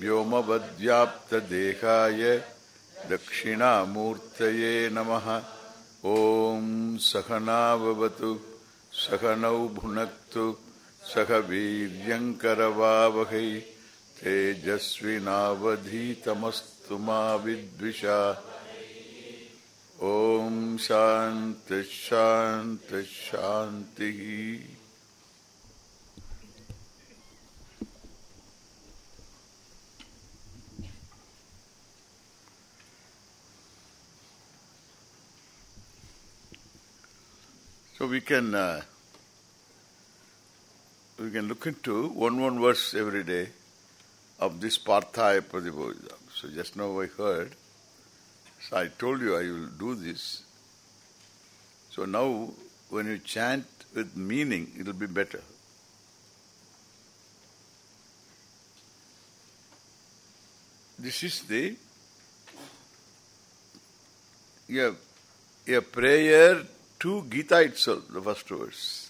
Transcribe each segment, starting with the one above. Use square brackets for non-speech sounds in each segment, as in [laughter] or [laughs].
व्योमवद्व्याप्तदेहाय दक्षिणामूर्तये नमः। ॐ सहनाववतु सहनौ भुनक्तु सह वीर्यङ्करवावहै तेजस्विनावधीतमस्तु मा विद्विषा। ॐ शान्तिश्शान्तिश्शान्तिः So we can uh, we can look into one one verse every day of this Parthaya Pradibodham. So just now I heard, so I told you I will do this. So now when you chant with meaning, it will be better. This is the a, a prayer to Gita itself, the first verse.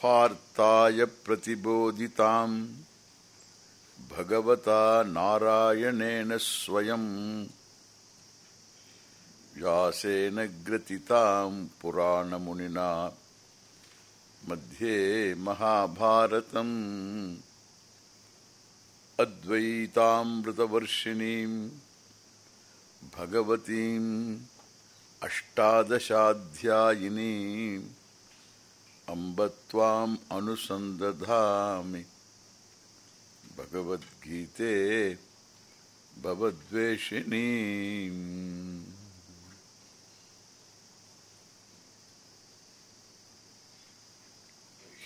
पार्थाय प्रतिबोधिताम् भगवता नारायणेन स्वयम् व्यासेन ग्रथिताम् पुराणमुनिना मध्ये महाभारतम् अद्वैतामृतवर्षिणीम् भगवतीम् अष्टादशाध्यायिनीम् अम्ब त्वाम् अनुसन्दधामि भगवद्गीते भवद्वेषिणीम्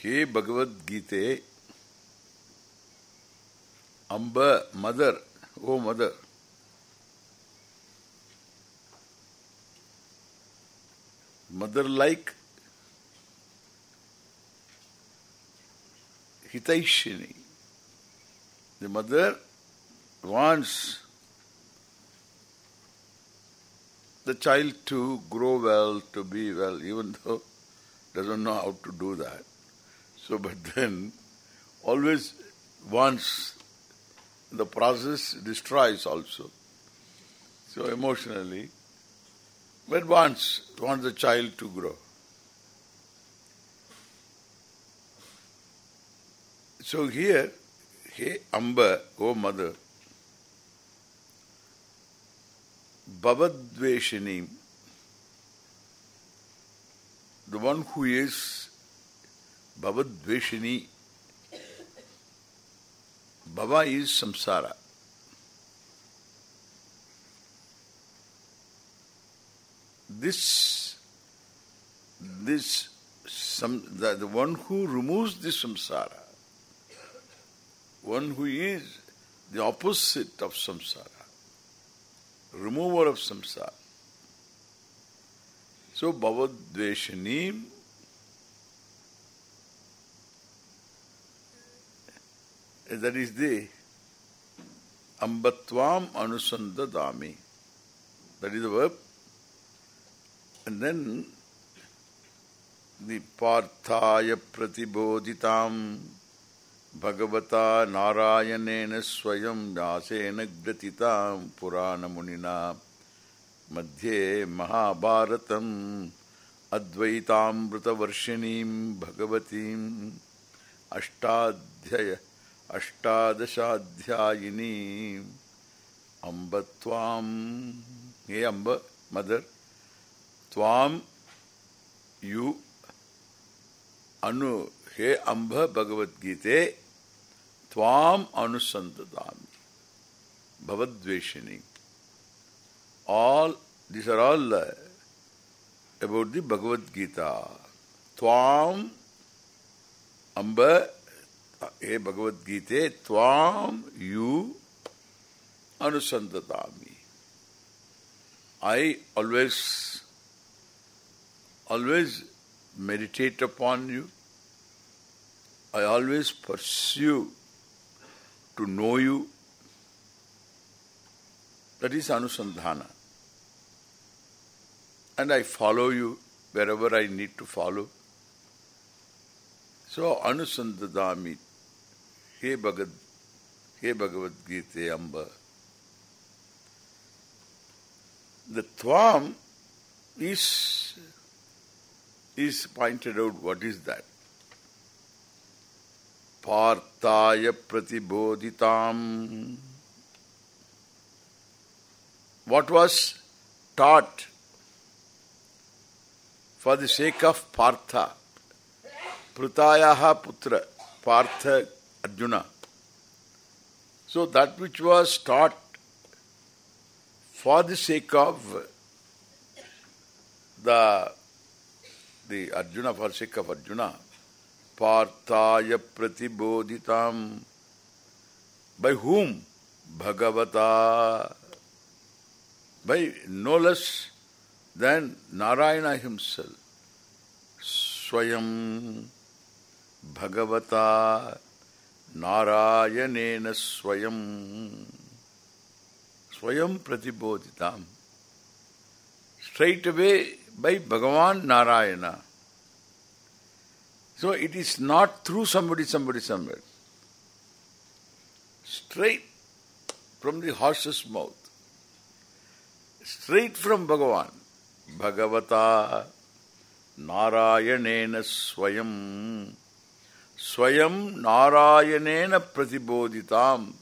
हे भगवद्गीते Amba, mother, oh mother. Mother-like Hitaishini. The mother wants the child to grow well, to be well, even though doesn't know how to do that. So, but then always wants the process destroys also. So emotionally, but wants, wants the child to grow. So here, hey Amba, O oh mother, Bhavadveshini, the one who is Bhavadveshini Bhava is samsara. This, this, some, the, the one who removes this samsara, one who is the opposite of samsara, remover of samsara. So, bhavadveshanim that is the ambatvam anusandadami. That is the verb. And then the parthaya pratibodhitam bhagavata narayanena swayam vyasena gratitam purana munina madhye mahabharatam advaitamritavarshinim bhagavatim ashtadhyaya ಅಷ್ಟಾದಶಾಧ್ಯಾಯಿನಿ ಅಂಬ ತ್ವಾಂ ಹೇ ಅಂಬ mother ತ್ವಾಂ you ಅನು ಹೇ ಅಂಬ ಭಗವದ್ಗೀತೆ ತ್ವಾಂ ಅನುಸಂತತಾಮಿ ಭವದ್ವೇಷಿನಿ all these are all about the Bhagavad Gita. Twam Amba hey Bhagavad Gita, Tvam, you, Anusantatami. I always, always meditate upon you. I always pursue to know you. That is Anusandhana. And I follow you wherever I need to follow. So Anusandadami, Bhagavad, He Bhagavad Gita Amba. The Tvam is, is pointed out, what is that? Parthaya Pratibodhitam. What was taught for the sake of Partha, Prutayaha Putra, Partha Arjuna. So that which was taught for the sake of the the Arjuna, for sake of Arjuna, Parthaya Pratibodhitam. By whom? Bhagavata. By no less than Narayana himself. Swayam Bhagavata Narayanena Swayam Swayam Pratibodhitam. Straight away by Bhagavan Narayana. So it is not through somebody, somebody, somewhere. Straight from the horse's mouth. Straight from Bhagavan. Bhagavata Narayanena Swayam Swayam Narayanena Pratibodhitam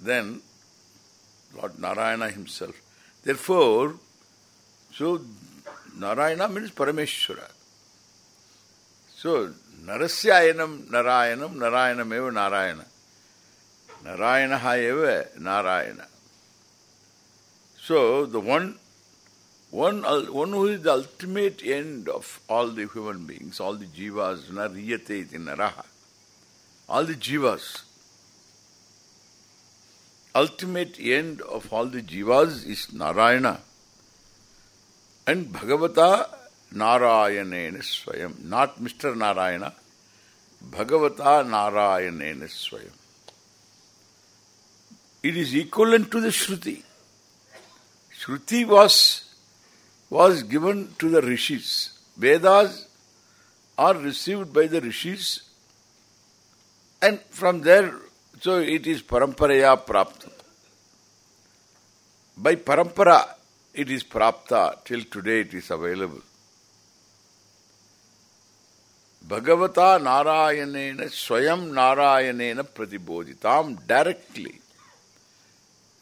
Then Lord Narayana himself. Therefore, so Narayana means Parameshwara. So, Narasyayanam Narayanam, Narayanam eva Narayana. Narayana eva Narayana. So, the one, one, one who is the ultimate end of all the human beings, all the jivas, nariyate iti naraha, all the jivas, ultimate end of all the jivas is Narayana. And Bhagavata Narayanena Swayam. Not Mr. Narayana. Bhagavata Narayanena Swayam. It is equivalent to the Shruti. Shruti was was given to the rishis. Vedas are received by the rishis and from there so it is paramparaya prapta. By parampara it is prapta. Till today it is available. Bhagavata Narayanena Swayam Narayanena Pratibodhitam directly.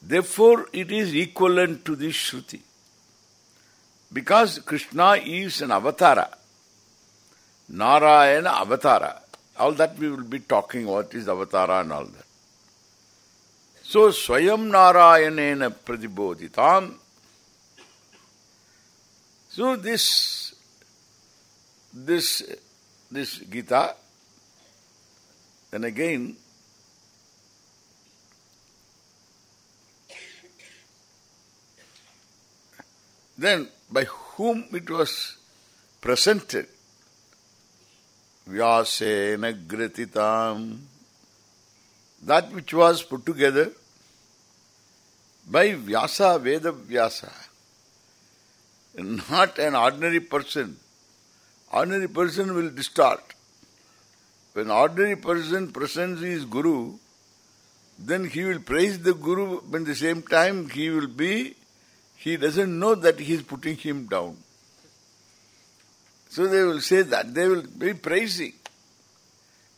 Therefore it is equivalent to the Shruti. Because Krishna is an avatara. Narayana avatara. All that we will be talking what is avatara and all that. So Swayam Narayanena Pratibodhitam. So this this this Gita then again then by whom it was presented Vyasena Gratitam that which was put together by Vyasa, Veda Vyasa. Not an ordinary person. Ordinary person will distort. When ordinary person presents his Guru, then he will praise the Guru, but at the same time he will be, he doesn't know that he is putting him down. So they will say that, they will be praising.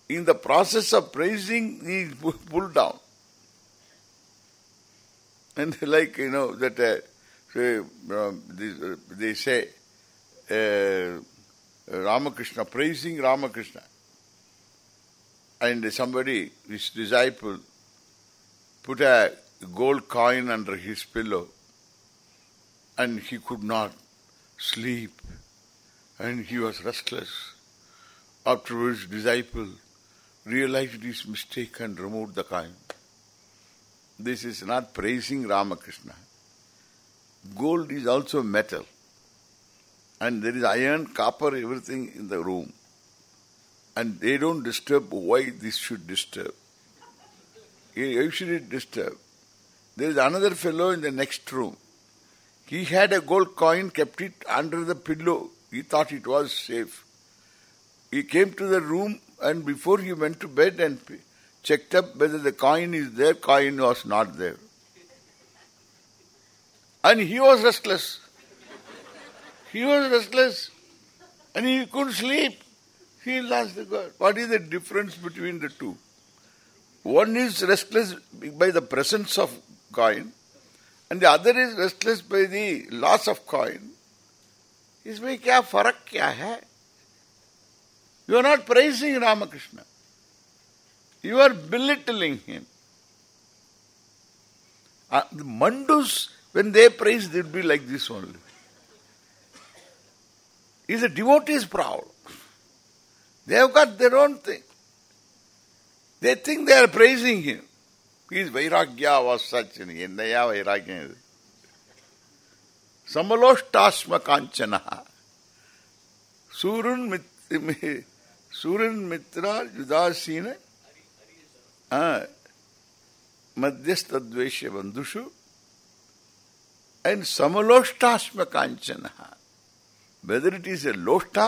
In the process of praising, he is pulled down. And [laughs] like, you know, that uh, say, um, this, uh, they say, uh, Ramakrishna, praising Ramakrishna. And somebody, his disciple, put a gold coin under his pillow and he could not sleep and he was restless. Afterwards, disciple realized his mistake and removed the coin. This is not praising Ramakrishna. Gold is also metal. And there is iron, copper, everything in the room. And they don't disturb why this should disturb. Why should disturb? There is another fellow in the next room. He had a gold coin, kept it under the pillow. He thought it was safe. He came to the room and before he went to bed and checked up whether the coin is there, coin was not there. And he was restless. He was restless. And he couldn't sleep. He lost the God. What is the difference between the two? One is restless by the presence of coin, and the other is restless by the loss of coin. इसमें क्या फर्क क्या है You are not praising Ramakrishna. You are belittling him. Uh, the Mandus, when they praise, they will be like this only. Is a devotee is proud. They have got their own thing. They think they are praising him. His vairagya was such, Indaya vairagya. Samaloshtasma kanchana. Surun mitra, Surun mitra judasina. मध्यस्थ द्वेष बंधुषु and समलोष्टास्म कांचन whether it is a लोष्टा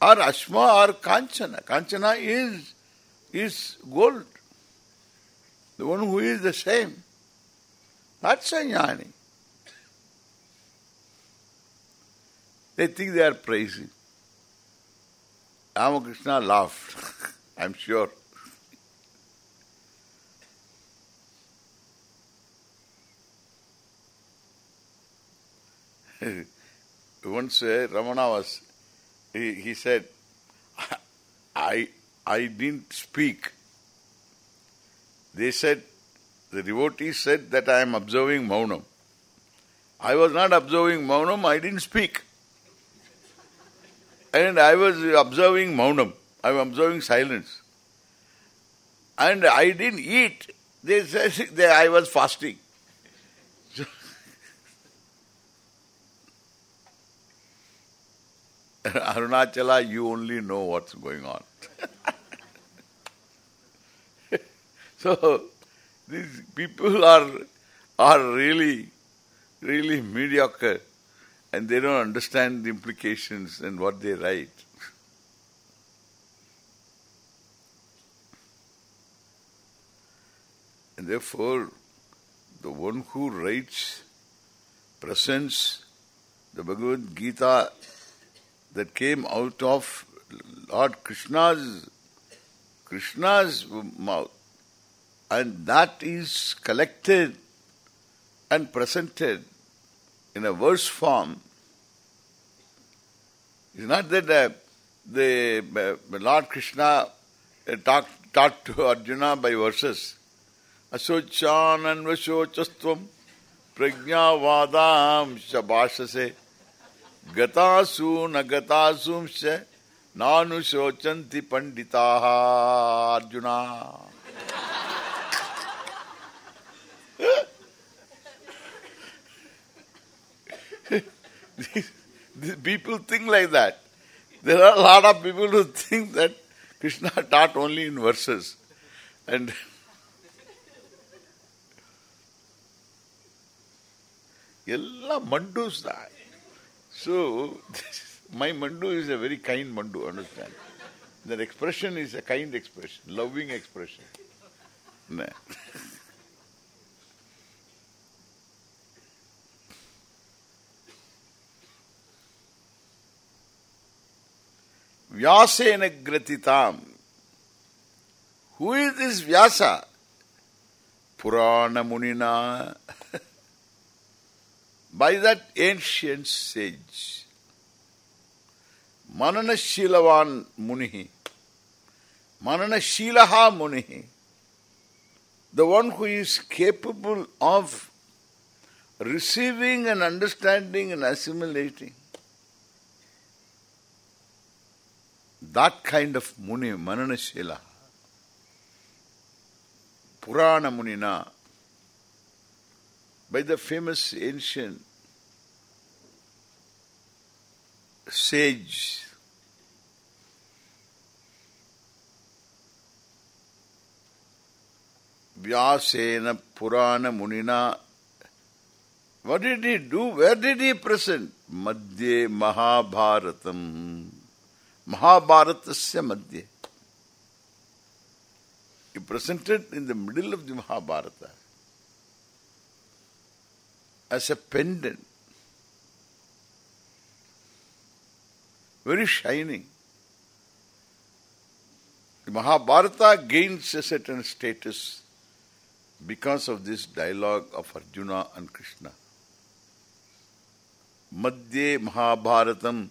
और अश्मा और कांचना Kanchana is is gold. The one who is the same. That's a jnani. They think they are praising. Ramakrishna laughed, [laughs] I'm sure. [laughs] Once uh, Ramana was, he, he said, [laughs] I, I didn't speak. They said, the devotees said that I am observing Maunam. I was not observing Maunam, I didn't speak. And I was observing Maunam. I was observing silence. And I didn't eat. They said [laughs] that I was fasting. [laughs] Arunachala, you only know what's going on. [laughs] [laughs] so, these people are are really, really mediocre and they don't understand the implications and what they write. And therefore, the one who writes presents the Bhagavad Gita that came out of Lord Krishna's Krishna's mouth and that is collected and presented in a verse form. It's not that uh, the uh, Lord Krishna uh, talk, taught to Arjuna by verses. Asochananvashocastvam prajnavadam shabhashase gatasu nagatasumsya nanu shochanti panditaha Arjuna. [laughs] people think like that. There are a lot of people who think that Krishna taught only in verses. And [laughs] Ella mandus that. So, [laughs] my mandu is a very kind mandu, understand? That expression is a kind expression, loving expression. Vyasena gratitam. Who is this Vyasa? Purana Munina. [laughs] By that ancient sage. Manana Shilavan Munihi. Manana Shilaha Munihi. The one who is capable of receiving and understanding and assimilating. That kind of Muni, Mananashila, Purana Munina, by the famous ancient sage Vyasena Purana Munina what did he do? Where did he present? Madhye Mahabharatam. Mahabharata से मध्य presented in the middle of the Mahabharata as a pendant very shining Mahabharata gains a certain status because of this dialogue of Arjuna and Krishna मध्ये महाभारतम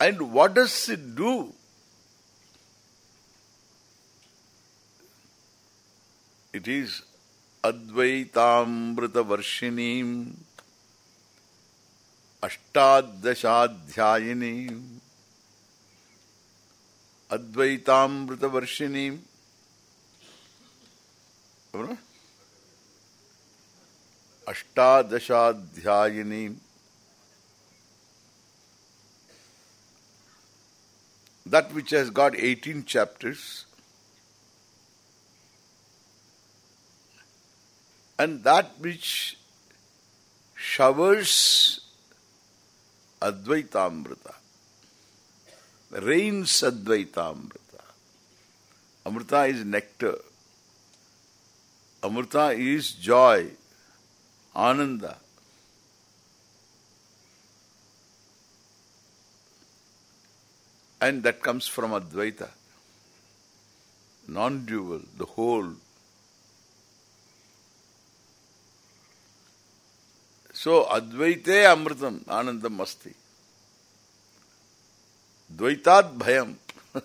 And what does it do? It is Advaitamrita Varshinim Ashtadashadhyayinim Advaitamrita Varshinim Ashtadashadhyayinim that which has got 18 chapters. And that which showers Advaitamrita rains Advaitamrita. Amrita is nectar. Amrita is joy Ananda. And that comes from Advaita. Non-dual, the whole. So, Advaite Amritam, Anandam Asti. Dvaitat Bhayam. [laughs]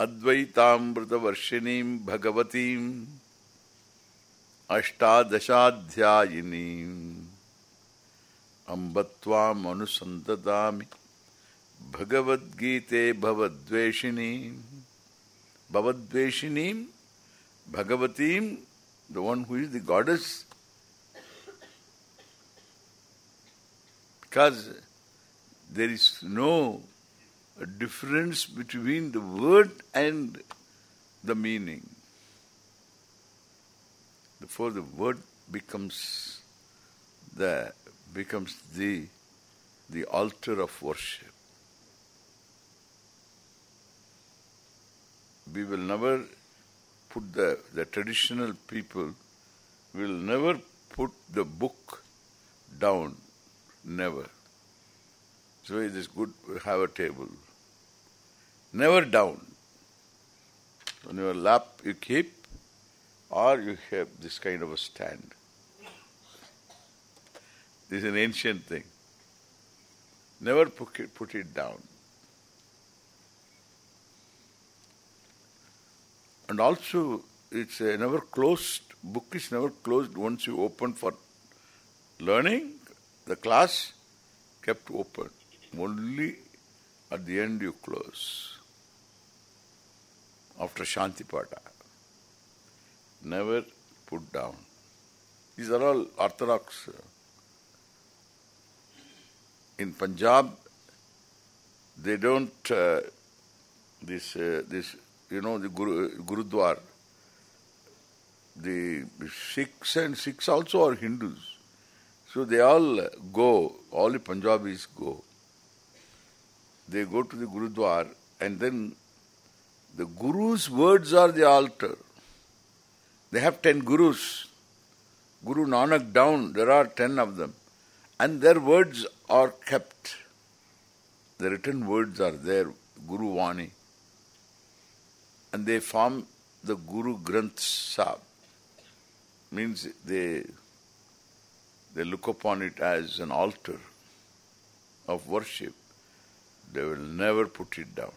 Advaitamrita Varshinim Bhagavatim अष्टादशाध्यायिनी अम्बत्वामनुसन्ददामि भगवद्गीते भवद्वेषिणीं। भवद्वेषिणीं, भगवतीं the one who is the gods because there is no difference between the word and the meaning for the word becomes the becomes the the altar of worship. We will never put the the traditional people will never put the book down. Never. So it is good to have a table. Never down. On your lap you keep or you have this kind of a stand. This is an ancient thing. Never put it, put it down. And also, it's a never closed, book is never closed once you open for learning, the class kept open. Only at the end you close. After Shantipada never put down. These are all orthodox. Uh, In Punjab, they don't, uh, this, uh, this, you know, the Guru, Gurudwar, the Sikhs and Sikhs also are Hindus. So they all go, all the Punjabis go. They go to the Gurudwar and then the Guru's words are the altar. They have ten gurus. Guru Nanak down, there are ten of them. And their words are kept. The written words are there, Guru Vani. And they form the Guru Granth Sahib. Means they they look upon it as an altar of worship. They will never put it down.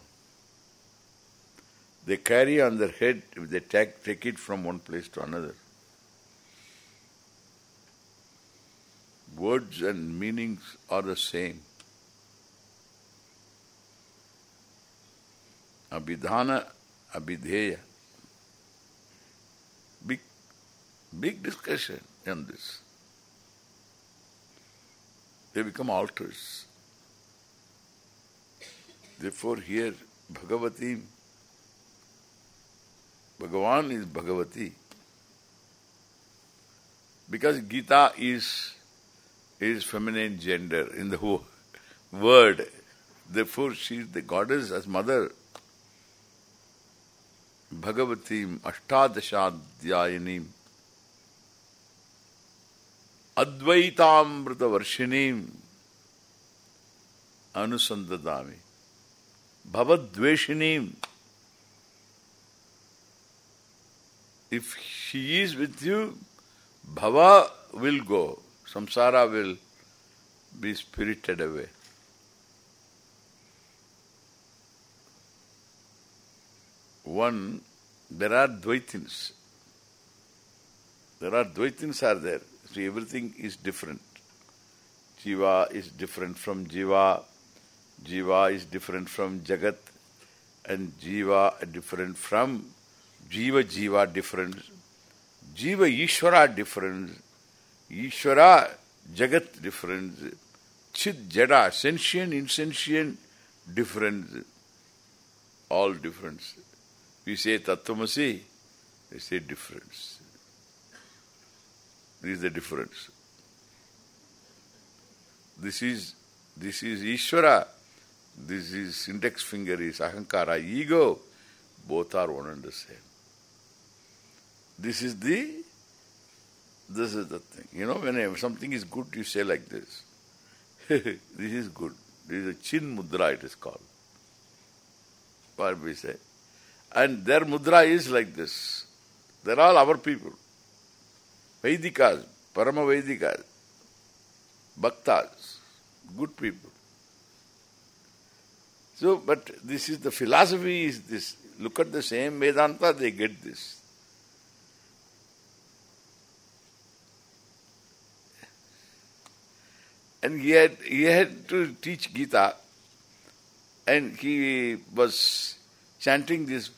they carry on their head if they take, take it from one place to another. Words and meanings are the same. Abhidhana, Abhidheya. Big, big discussion on this. They become altars. Therefore here Bhagavati, Bhagavan is Bhagavati. Because Gita is is feminine gender in the whole word. Therefore she is the goddess as mother. Bhagavatim Ashtadashadhyayinim Advaitamrita Varshinim Anusandadami Bhavadveshinim If she is with you, Bhava will go. Samsara will be spirited away. One, there are Dvaitins. There are Dvaitins are there. So everything is different. Jiva is different from Jiva. Jiva is different from Jagat. And Jiva different from Jiva Jiva different. Jiva Ishvara different. Ishvara Jagat different. Chit Jada, sentient, insentient, different. All difference. We say Tattvamasi, they say difference. This is the difference. This is this is Ishvara. This is index finger is Ahankara, ego. Both are one and the same. This is the this is the thing. You know, when something is good, you say like this. [laughs] this is good. This is a chin mudra, it is called. We say. And their mudra is like this. They're all our people. Vedikas, Parama Vedikas, Bhaktas, good people. So, but this is the philosophy is this. Look at the same Vedanta, they get this. And he had, he had to teach Gita. And he was chanting this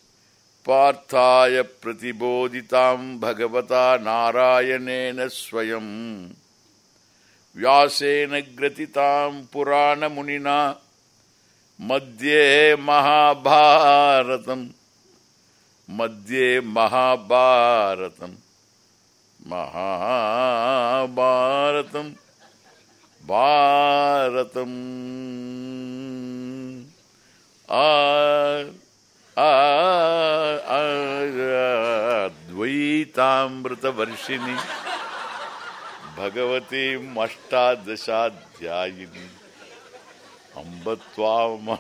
Parthaya Pratiboditam Bhagavata Narayanena Swayam Vyasena Gratitam Purana Munina Madhye Mahabharatam Madhye Mahabharatam Mahabharatam भारतम् आ द्वैतामृतवर्षिणि भगवतीम् अष्टादशाध्यायिनी अम्ब त्वाम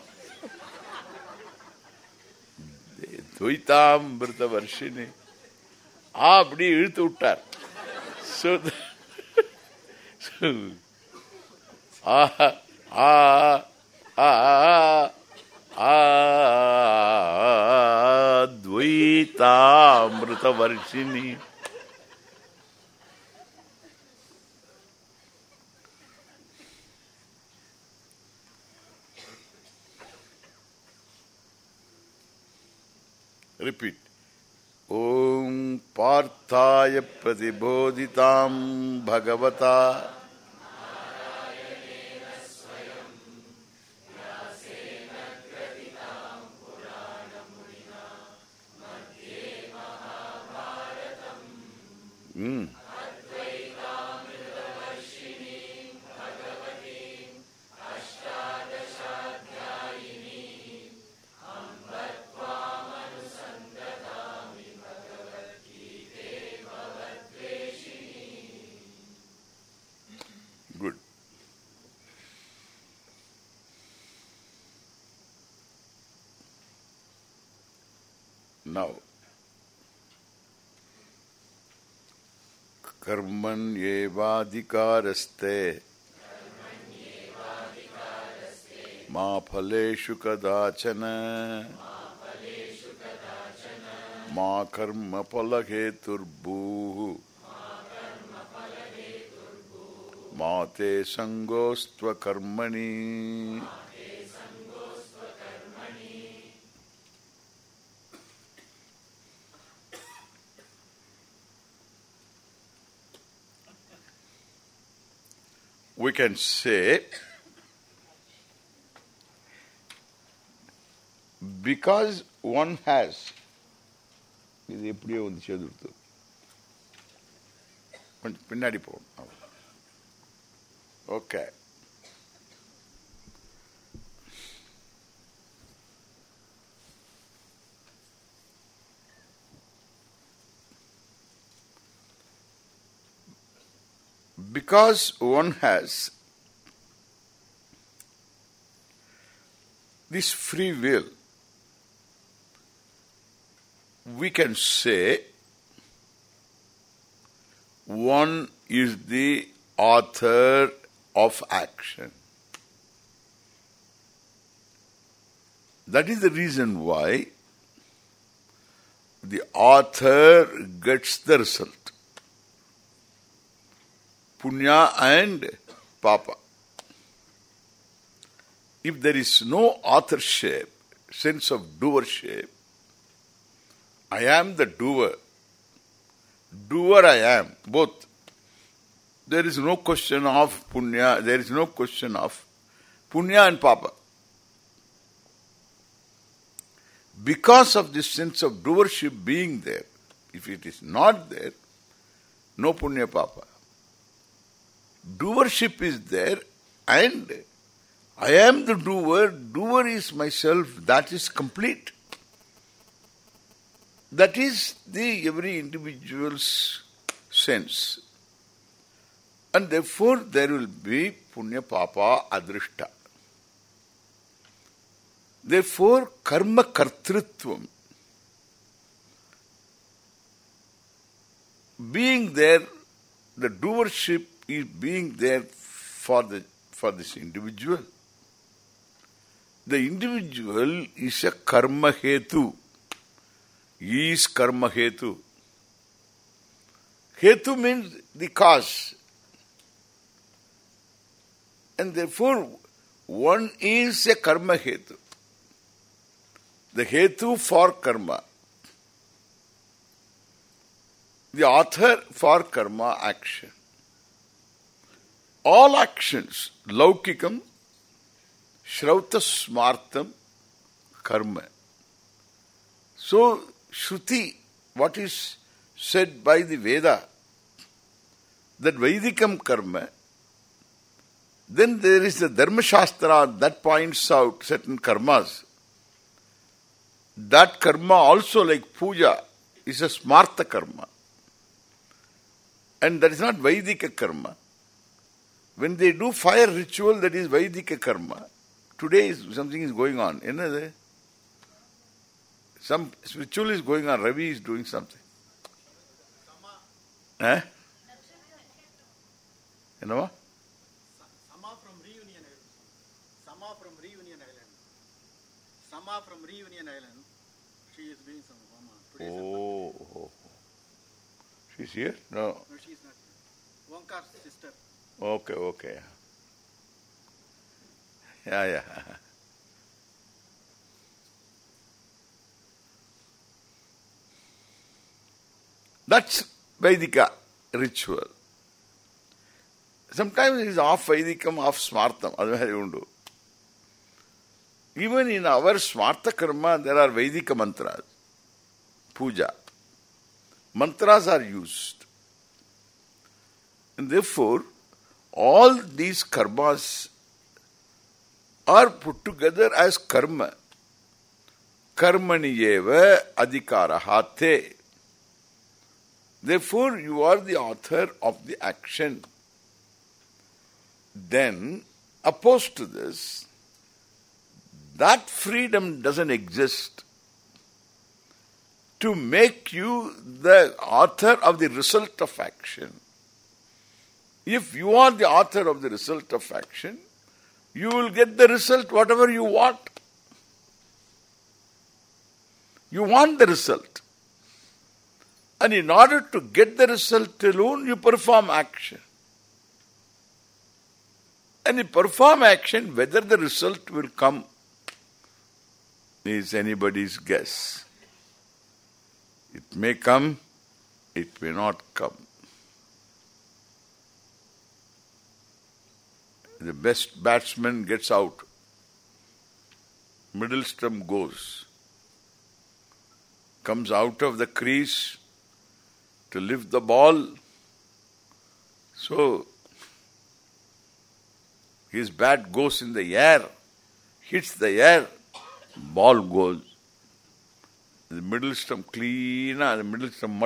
துவைத்தாமிருதவர்ஷினி ஆ அப்படி இழுத்து விட்டார் आ आ repeat ओम पार्थाय प्रतिबोधितां भगवता Mm. कर्मण्येवाधिकारस्ते मा फलेषु कदाचन। मा कर्म फलहेतुर्भूः। मा ते सङ्गोस्त्वकर्मणि we can say because one has இது எப்படியோ வந்து சேர்ந்துடுத்து கொஞ்சம் பின்னாடி போகும் okay because one has this free will, we can say one is the author of action. That is the reason why the author gets the result. Punya and Papa. If there is no authorship, sense of doership, I am the doer. Doer I am, both. There is no question of punya, there is no question of punya and papa. Because of this sense of doership being there, if it is not there, no punya papa. Doership is there and I am the doer, doer is myself, that is complete. That is the every individual's sense. And therefore there will be punya papa adrishta. Therefore karma kartritvam being there, the doership is being there for the for this individual. The individual is a karma hetu. He is karma hetu. Hetu means the cause. And therefore, one is a karma hetu. The hetu for karma. The author for karma action. All actions, laukikam, smartam, karma. So, Shruti, what is said by the Veda, that Vaidikam karma, then there is the Dharma Shastra that points out certain karmas. That karma also like puja is a smarta karma. And that is not Vaidika karma. When they do fire ritual, that is Vaidika karma. Today is, something is going on. Know, some ritual is going on. Ravi is doing something. Eh? You know what? Sama from Reunion Island. Sama from Reunion Island. Sama from Reunion Island. She is doing some Homa. Today Oh, oh, oh. She's here? No. No, she is not here. Omkar's sister. Okay, okay. Yeah, yeah. That's Vedika ritual. Sometimes it is off Vedikam, off Smartam. Why you do. Even in our Smarta Karma, there are Vedika mantras. Puja. Mantras are used. And therefore, all these karmas are put together as karma. Karmani eva adhikaraha te. Therefore, you are the author of the action. Then, opposed to this, that freedom doesn't exist to make you the author of the result of action. If you are the author of the result of action, you will get the result whatever you want. You want the result. And in order to get the result alone, you perform action. And you perform action, whether the result will come is anybody's guess. It may come, it may not come. The best batsman gets out. Middle stump goes. Comes out of the crease to lift the ball. So, his bat goes in the air, hits the air, ball goes. The middle stump clean, ah, the middle stump.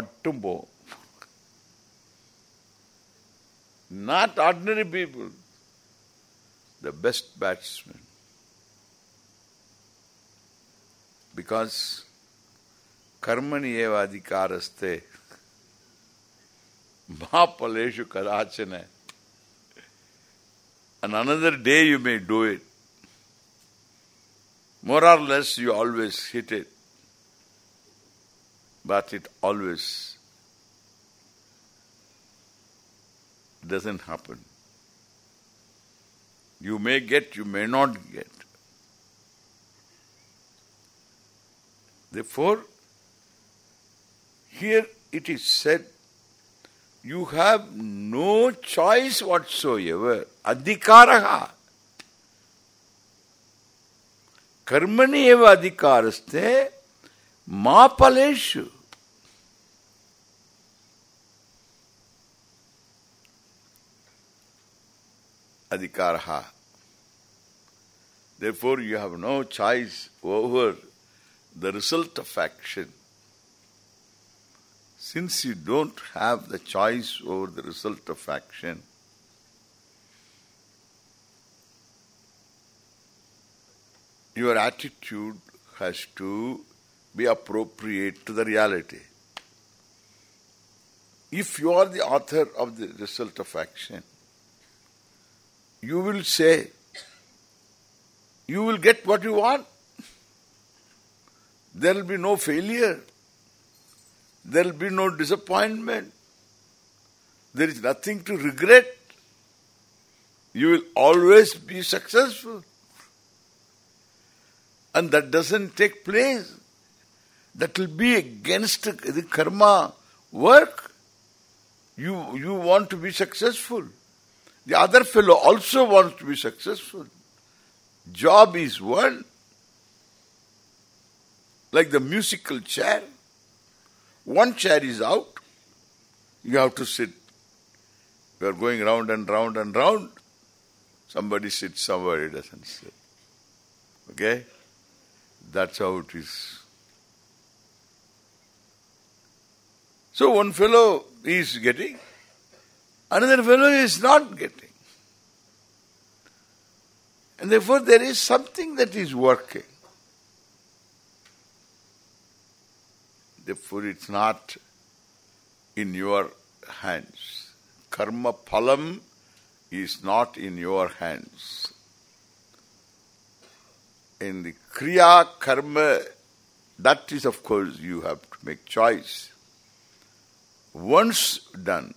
Not ordinary people the best batsman. Because karmani eva adhikaraste mahapaleshu kadachana and another day you may do it. More or less you always hit it. But it always doesn't happen. You may get, you may not get. Therefore, here it is said you have no choice whatsoever. Adhikaraha. Karmani eva adhikaraste mapaleshu. Adhikaraha. Therefore you have no choice over the result of action. Since you don't have the choice over the result of action, your attitude has to be appropriate to the reality. If you are the author of the result of action, you will say, you will get what you want. There will be no failure. There will be no disappointment. There is nothing to regret. You will always be successful. And that doesn't take place. That will be against the karma work. You, you want to be successful. The other fellow also wants to be successful. Job is one. Like the musical chair. One chair is out, you have to sit. You are going round and round and round. Somebody sits, somebody doesn't sit. Okay? That's how it is. So one fellow is getting, another fellow is not getting. And therefore there is something that is working. Therefore it's not in your hands. Karma phalam is not in your hands. In the kriya karma, that is of course you have to make choice. Once done,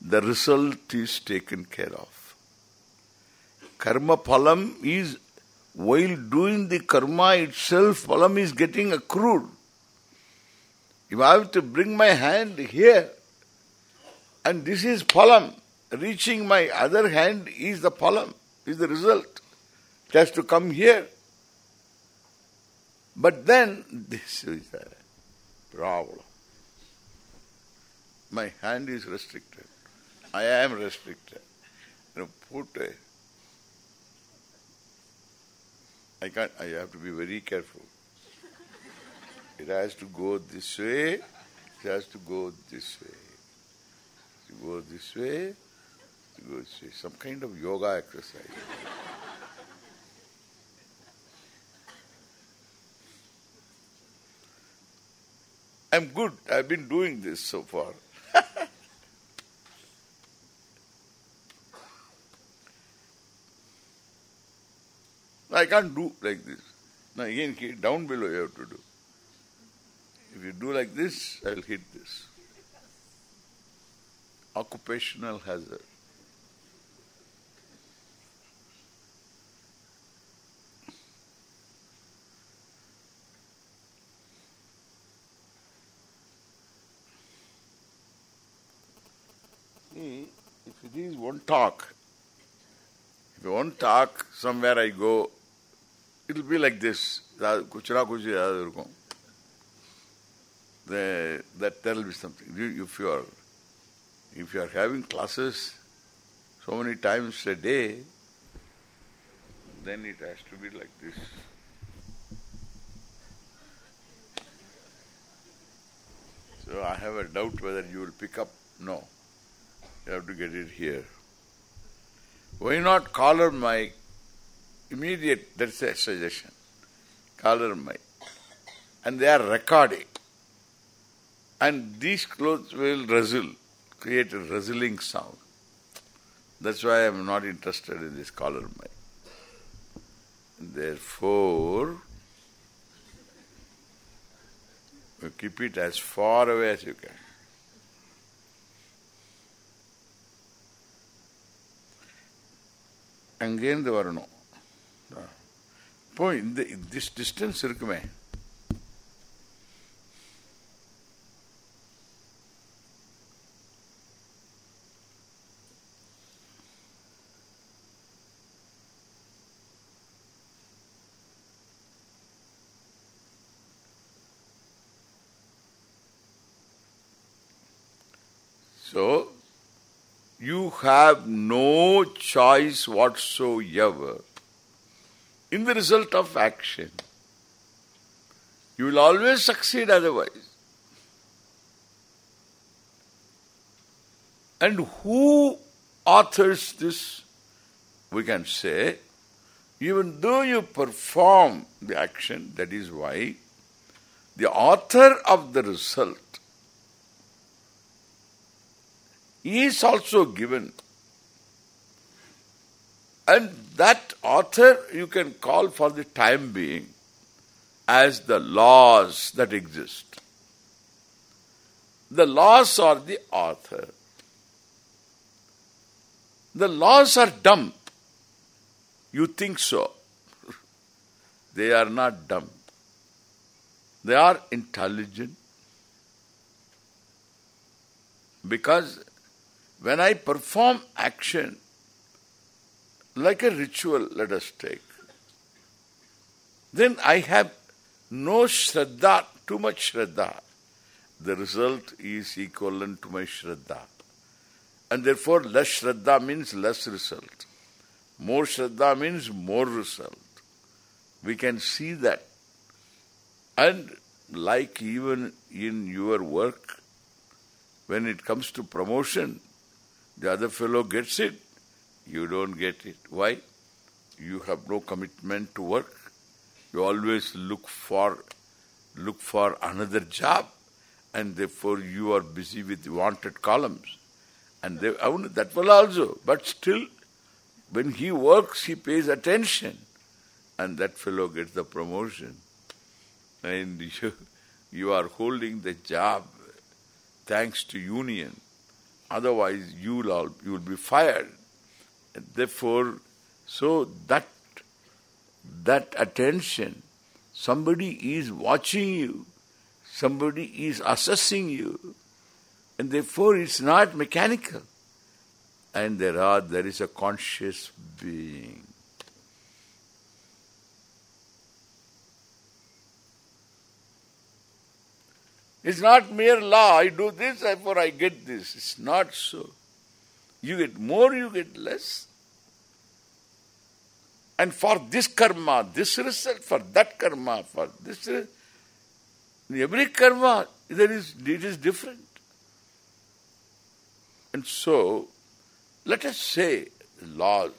the result is taken care of. Karma phalam is, while doing the karma itself, phalam is getting accrued. If I have to bring my hand here, and this is phalam, reaching my other hand is the phalam, is the result. It has to come here. But then, [laughs] this is a problem. My hand is restricted. I am restricted. You know, put a, I can't, I have to be very careful. It has to go this way, it has to go this way. To go this way, to go this way. Some kind of yoga exercise. I'm good. I've been doing this so far. I can't do like this. Now again, down below you have to do. If you do like this, I will hit this. Occupational hazard. See, if it is one talk, if one talk, somewhere I go, it will be like this. Kuchra kuchi இருக்கும் the, that there will be something. If you are if you are having classes so many times a day, then it has to be like this. So I have a doubt whether you will pick up. No. You have to get it here. Why not collar mic? immediate, that's a suggestion. Kalarmai. And they are recording. And these clothes will rustle, create a rustling sound. That's why I am not interested in this kalarmai. Therefore, you keep it as far away as you can. Again the no. இப்போ இந்த this distance இருக்குமே So, you have no choice whatsoever in the result of action. You will always succeed otherwise. And who authors this? We can say, even though you perform the action, that is why the author of the result is also given. And that author you can call for the time being as the laws that exist. The laws are the author. The laws are dumb. You think so. [laughs] they are not dumb. They are intelligent. Because when I perform action, like a ritual, let us take, then I have no shraddha, too much shraddha. The result is equivalent to my shraddha. And therefore less shraddha means less result. More shraddha means more result. We can see that. And like even in your work, when it comes to promotion, the other fellow gets it, you don't get it. Why? You have no commitment to work. You always look for look for another job and therefore you are busy with wanted columns. And they, oh, that will also. But still, when he works, he pays attention. And that fellow gets the promotion. And [laughs] you, you are holding the job thanks to union. Otherwise, you will all, you will be fired. Therefore, so that that attention, somebody is watching you, somebody is assessing you, and therefore it's not mechanical. And there are there is a conscious being. It's not mere law, I do this, therefore I get this. It's not so. You get more, you get less. And for this karma, this result, for that karma, for this every karma, there is it is different. And so, let us say laws.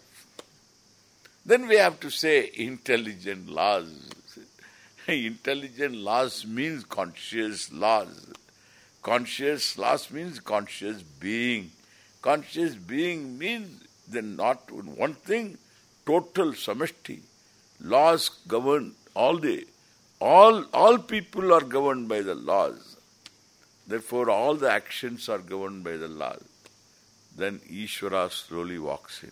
Then we have to say intelligent laws. [laughs] Intelligent laws means conscious laws. Conscious laws means conscious being. Conscious being means then not one thing, total samashti. Laws govern all the all, all people are governed by the laws. Therefore, all the actions are governed by the laws. Then Ishvara slowly walks in.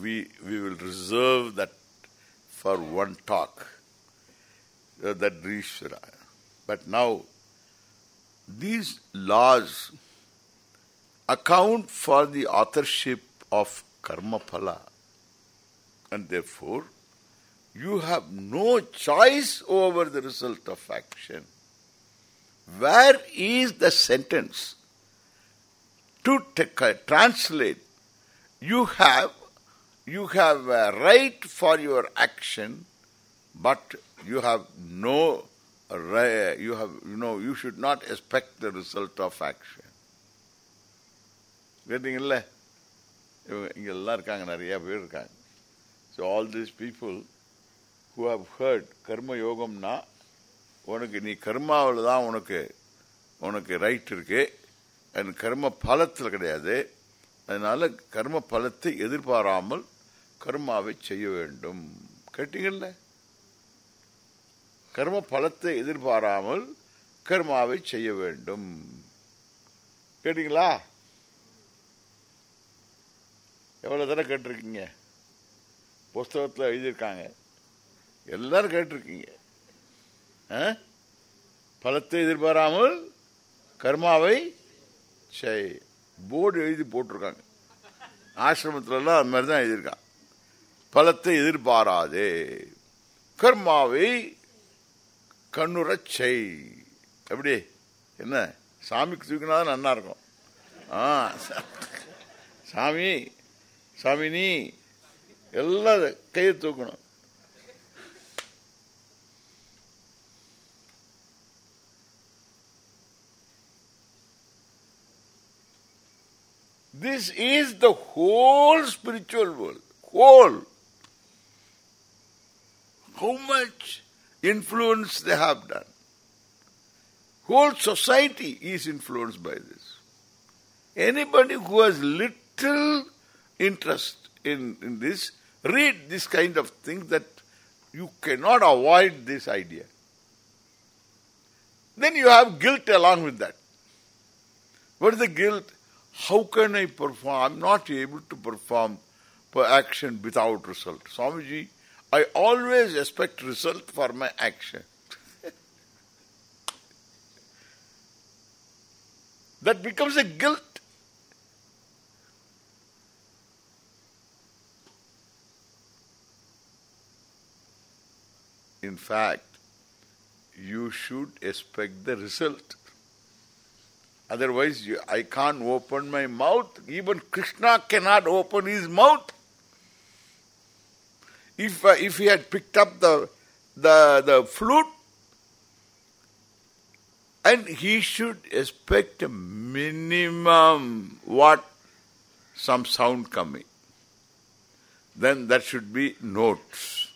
We, we will reserve that for one talk, uh, that Ishvara. But now, these laws account for the authorship of karma phala. And therefore, you have no choice over the result of action. Where is the sentence? To translate, you have you have a right for your action, but you have no you have you know you should not expect the result of action. கேட்டீங்கல்ல? இவங்க இங்கே எல்லாம் இருக்காங்க நிறைய பேர் இருக்காங்க. So all these people who have heard கர்ம யோகம்னா உனக்கு நீ கர்மாவில் தான் உனக்கு உனக்கு ரைட் இருக்கு. அண்ட் கர்ம பலத்தில் கிடையாது. அதனால கர்ம பலத்தை எதிர்பாராமல் கர்மாவை செய்ய வேண்டும். கேட்டீங்கல்ல? கர்ம பலத்தை எதிர்பாராமல் கர்மாவை செய்ய வேண்டும். கேட்டீங்களா? எவ்வளோ தடவை கேட்டிருக்கீங்க? புஸ்தகத்தில் எழுதியிருக்காங்க. எல்லாரும் கேட்டிருக்கீங்க. பலத்தை எதிர்பாராமல் கர்மாவை செய். போர்டு எழுதி போட்டிருக்காங்க. ஆசிரமத்திலலாம் அது மாதிரி தான் எழுதியிருக்கான் பலத்தை எதிர்பாராதே. கர்மாவை கண்ணுறச் செய் எப்படி? என்ன? சாமிக்கு தூக்கினா தான் நல்லா இருக்கும். ஆ சாமி சாமி நீ எல்லாம் கையை தூக்கணும். This is the whole spiritual world. Whole. How much influence they have done. Whole society is influenced by this. Anybody who has little interest in, in this, read this kind of thing that you cannot avoid this idea. Then you have guilt along with that. What is the guilt? How can I perform? I'm not able to perform per action without result. Swamiji, I always expect result for my action. [laughs] that becomes a guilt. In fact, you should expect the result. Otherwise, you, I can't open my mouth. Even Krishna cannot open his mouth. If uh, if he had picked up the the the flute, and he should expect a minimum what some sound coming. Then that should be notes,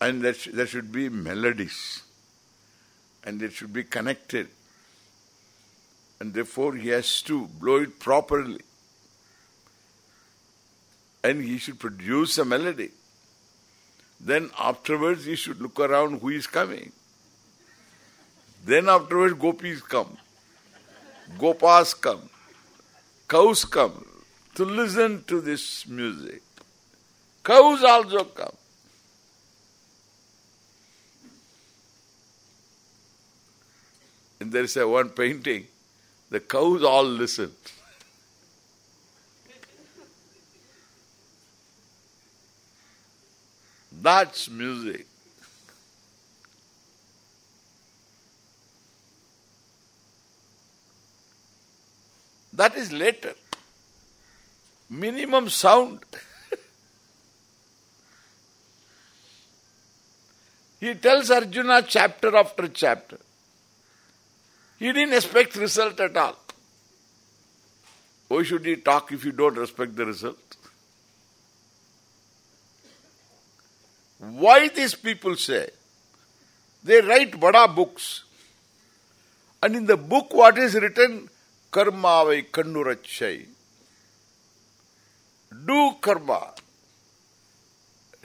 and that sh there should be melodies, and it should be connected and therefore he has to blow it properly. And he should produce a melody. Then afterwards you should look around who is coming. Then afterwards gopis come. Gopas come. Cows come to listen to this music. Cows also come. And there is a one painting the cows all listen. That's music. That is later. Minimum sound. [laughs] he tells Arjuna chapter after chapter. He didn't expect result at all. Why should he talk if you don't respect the result? Why these people say? They write bada books. And in the book what is written? Karma vai kannurachai. Do karma.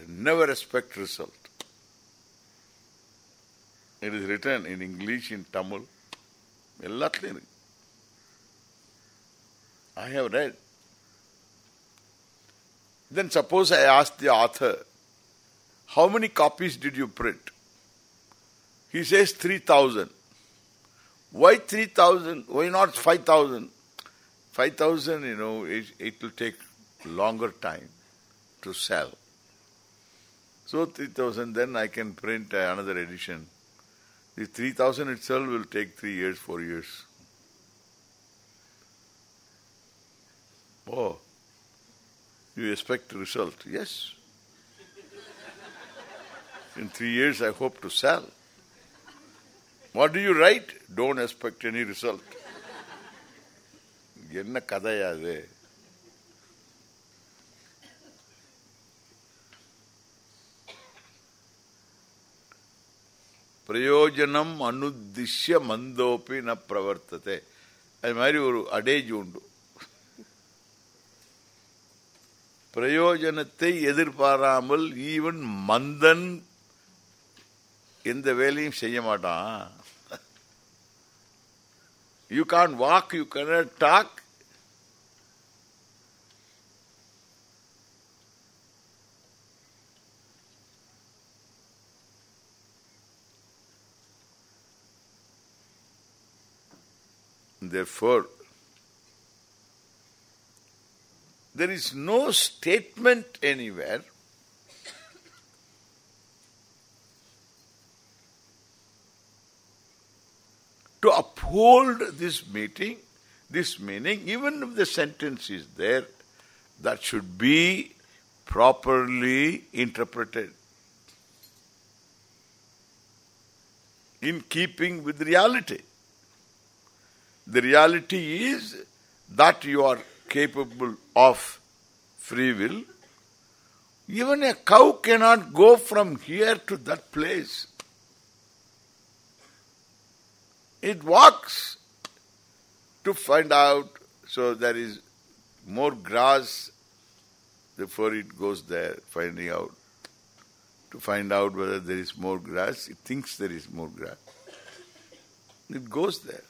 Never expect result. It is written in English, in Tamil. எல்லாத்துலையும் இருக்கு I have read. Then suppose I ask the author, how many copies did you print? He says 3,000. Why 3,000? Why not 5,000? 5,000, you know, it, it will take longer time to sell. So 3,000, then I can print another edition. The 3,000 itself will take three years, four years. Oh, you expect result? Yes. In three years I hope to sell. What do you write? Don't expect any result. என்ன கதையா அது பிரயோஜனம் அனுதிஷ்ய மந்தோப்பி ந பிரவர்த்தத்தை அது மாதிரி ஒரு அடேஜ் உண்டு பிரயோஜனத்தை எதிர்பாராமல் ஈவன் மந்தன் எந்த வேலையும் செய்ய மாட்டான் you Khan walk you cannot talk Therefore, there is no statement anywhere to uphold this meeting, this meaning, even if the sentence is there, that should be properly interpreted in keeping with reality. The reality is that you are capable of free will. Even a cow cannot go from here to that place. It walks to find out, so there is more grass before it goes there, finding out. To find out whether there is more grass, it thinks there is more grass. It goes there.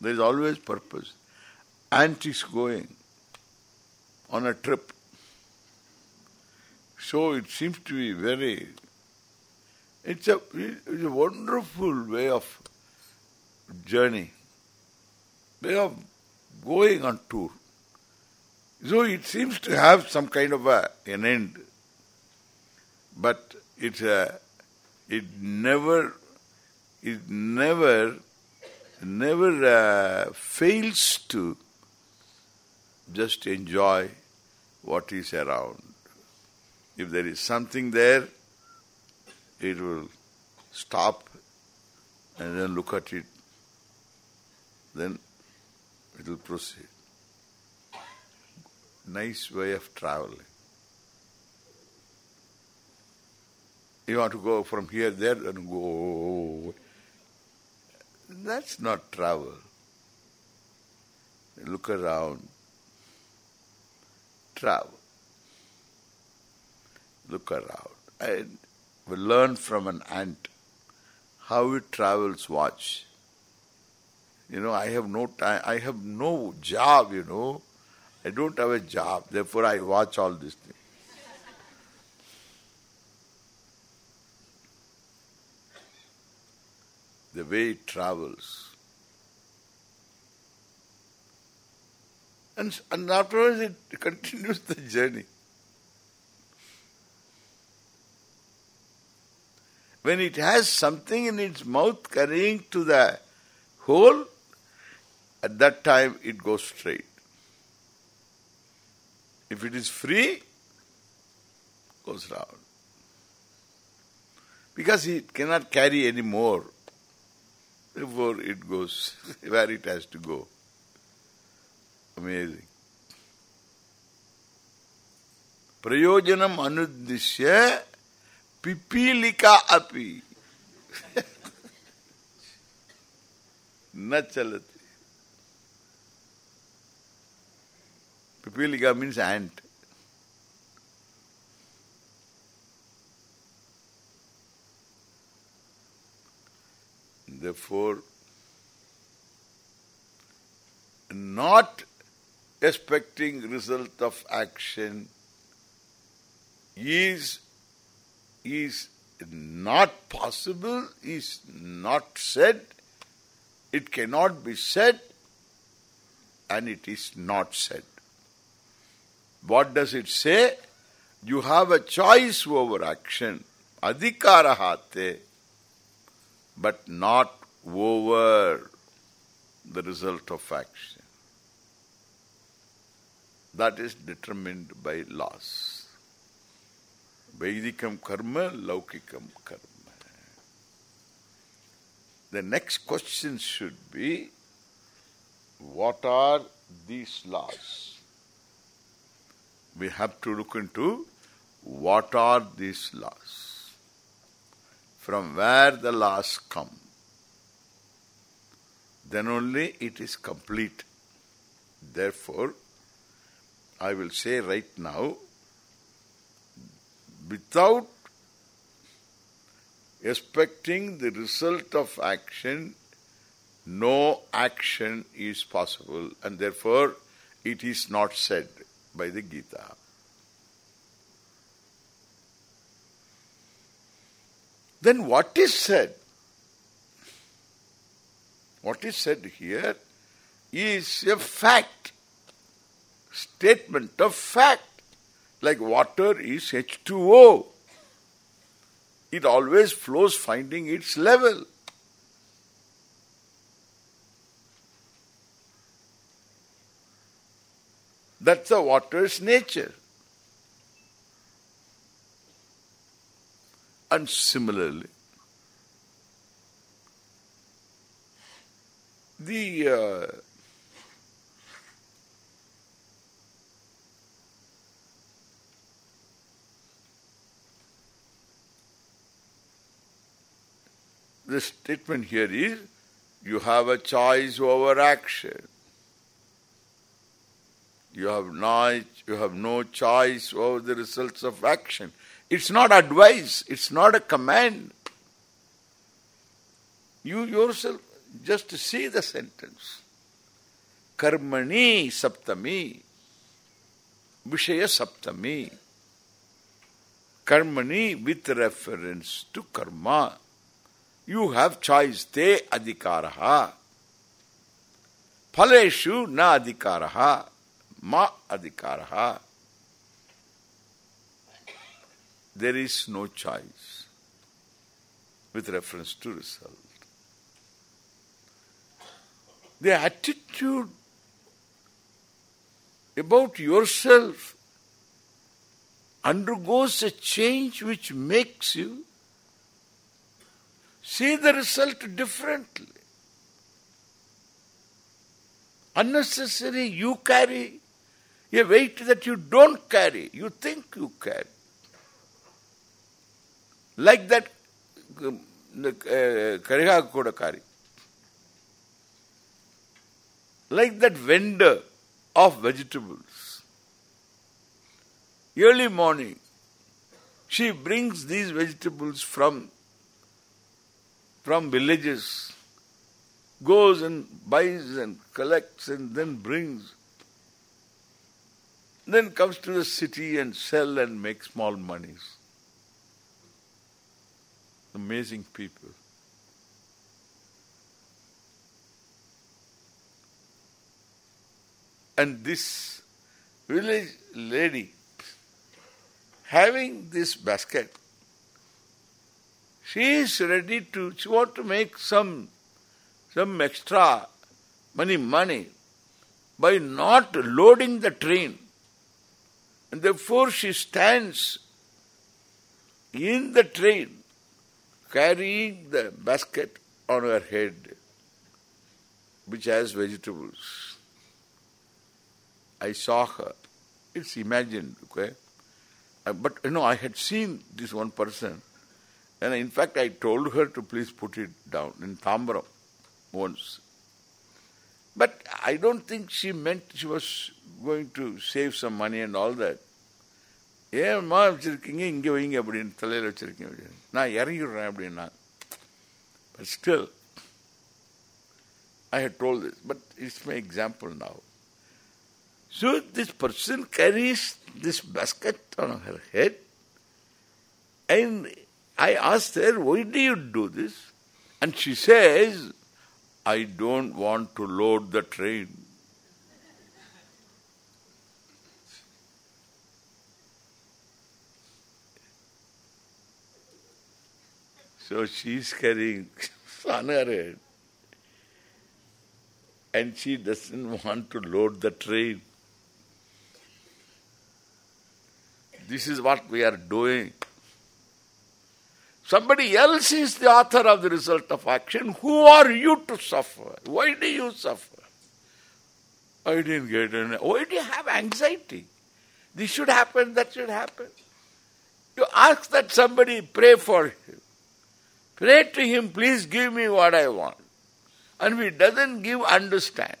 There is always purpose. Ant is going on a trip. So it seems to be very, it's a, it's a wonderful way of journey, way of going on tour. So it seems to have some kind of a, an end. But it's a, it never, it never never uh, fails to just enjoy what is around. If there is something there, it will stop and then look at it. Then it will proceed. Nice way of traveling. You want to go from here there, and go that's not travel. Look around. Travel. Look around. And we learn from an ant how it travels, watch. You know, I have no time, I have no job, you know. I don't have a job, therefore I watch all these things. the way it travels. And, and afterwards it [laughs] continues the journey. When it has something in its mouth carrying to the hole, at that time it goes straight. If it is free, goes round. Because it cannot carry any more. Therefore it goes [laughs] where it has to go. Amazing. Prayojanam anuddishya pipilika api. [laughs] Na chalati. Pipilika means ant. Therefore, not expecting result of action is is not possible, is not said, it cannot be said, and it is not said. What does it say? You have a choice over action, adhikarahate, but not over the result of action. That is determined by laws. Vedikam karma, Laukikam karma. The next question should be, what are these laws? We have to look into what are these laws? From where the laws come? Then only it is complete. Therefore, I will say right now, without expecting the result of action, no action is possible and therefore it is not said by the Gita. Then what is said? What is said here is a fact, statement of fact. Like water is H2O. It always flows finding its level. That's the water's nature. And similarly, the uh, the statement here is you have a choice over action. You have no, you have no choice over the results of action. It's not advice, it's not a command. You yourself just see the sentence. Karmani saptami. Vishaya saptami. Karmani with reference to karma. You have choice. Te adhikaraha. Phaleshu na adhikaraha. Ma adhikaraha. There is no choice with reference to result. The attitude about yourself undergoes a change which makes you see the result differently. Unnecessary, you carry a weight that you don't carry, you think you carry. Like that um, uh, Kariha. Like that vendor of vegetables. Early morning, she brings these vegetables from from villages, goes and buys and collects and then brings. Then comes to the city and sell and make small monies. Amazing people. And this village lady, having this basket, she is ready to, she want to make some, some extra money, money by not loading the train. And therefore she stands in the train carrying the basket on her head which has vegetables. I saw her. It's imagined, okay? Uh, but, you know, I had seen this one person and in fact, I told her to please put it down in Tambaram once. But I don't think she meant she was going to save some money and all that. ஏம்மா வச்சுருக்கீங்க இங்கே வைங்க அப்படின்னு தலையில் வச்சுருக்கீங்க அப்படின்னு நான் இறங்கிடுறேன் அப்படின்னா But still, I had told this, but it's my example now. So this person carries this basket on her head and I asked her, why do you do this? And she says, I don't want to load the train. So she's carrying on her head and she doesn't [laughs] want to load the train. This is what we are doing. Somebody else is the author of the result of action. Who are you to suffer? Why do you suffer? I didn't get any. Why do you have anxiety? This should happen, that should happen. You ask that somebody pray for him. Pray to him, please give me what I want. And he doesn't give, understand.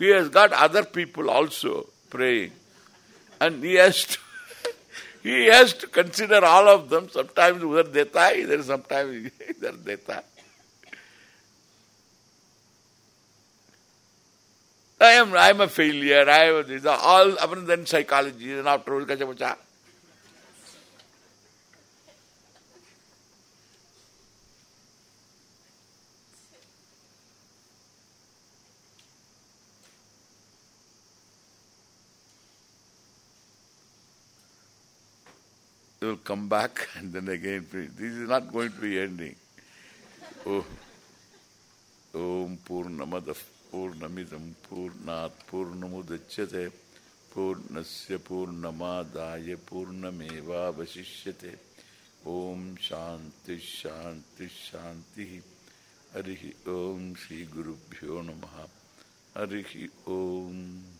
He has got other people also praying. And he has to he has to consider all of them. Sometimes udhar deta idhar sometimes [laughs] idhar deta. I am I am a failure. I am all other than psychology and after all kacha bacha. Come back and then again. This is not going to be ending. Oh. Om Purnamadav Purnamidam Purnat Purnamudachyate Purnasya Purnamadaya Purnameva Vasishyate Om Shanti Shanti Shanti Harihi Om Sri Guru Bhyo Namaha Harihi Om